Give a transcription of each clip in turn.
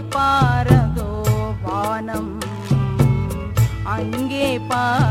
பாரதோ வானம். அங்கே பார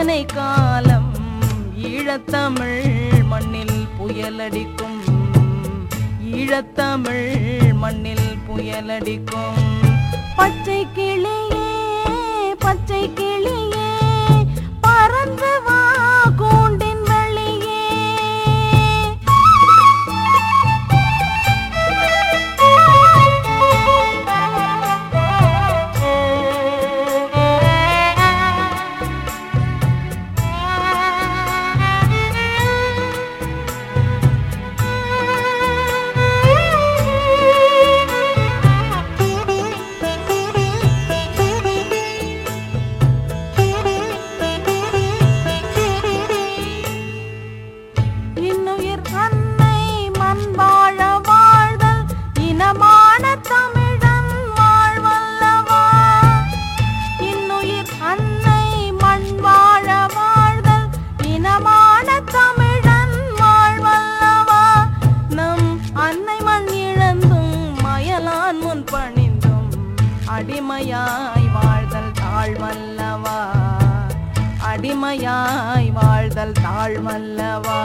இத்தனை காலம் ஈழத்தமிழ் மண்ணில் புயலடிக்கும். ஈழத்தமிழ் மண்ணில் புயலடிக்கும். பச்சை கிளியே பச்சை கிளி அடிமையாய் வாழ்தல் தாழ்வல்லவா அடிமையாய் வாழ்தல் தாழ்வல்லவா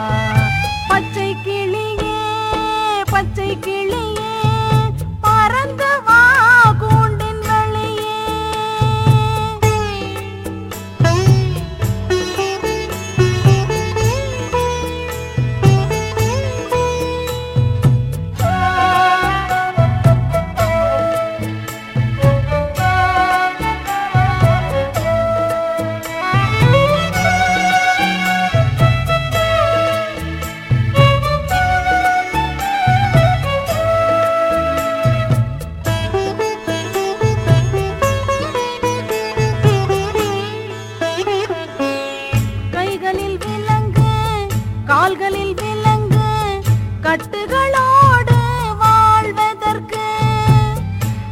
கட்டுகளோடு வாழ்வதற்கு.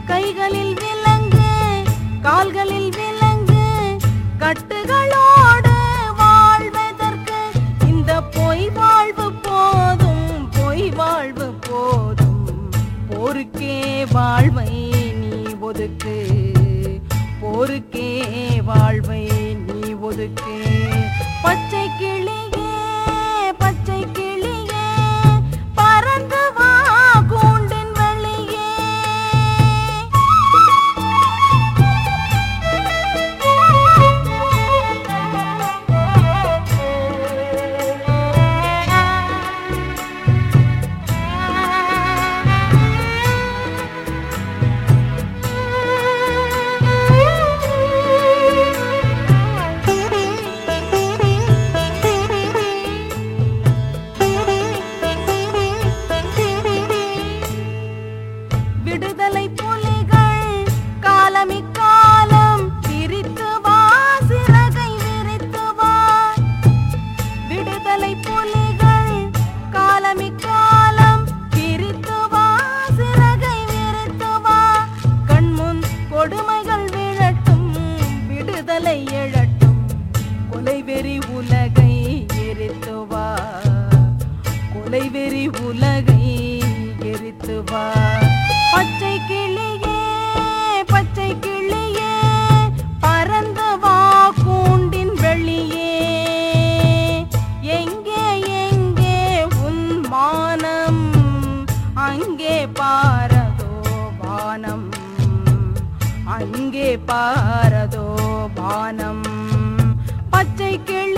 கைகளில் விலங்கு கால்களில் விலங்கு கட்டுகளோடு வாழ்வதற்கு. இந்த பொய் வாழ்வு போதும் பொய் வாழ்வு போதும். போருக்கே வாழ்வை நீ ஒதுக்கு. போருக்கே வாழ்வை நீ ஒதுக்கு. பச்சை கிளி அங்கே பாரதோ பானம் அங்கே பாரதோ பானம் பச்சை கிளி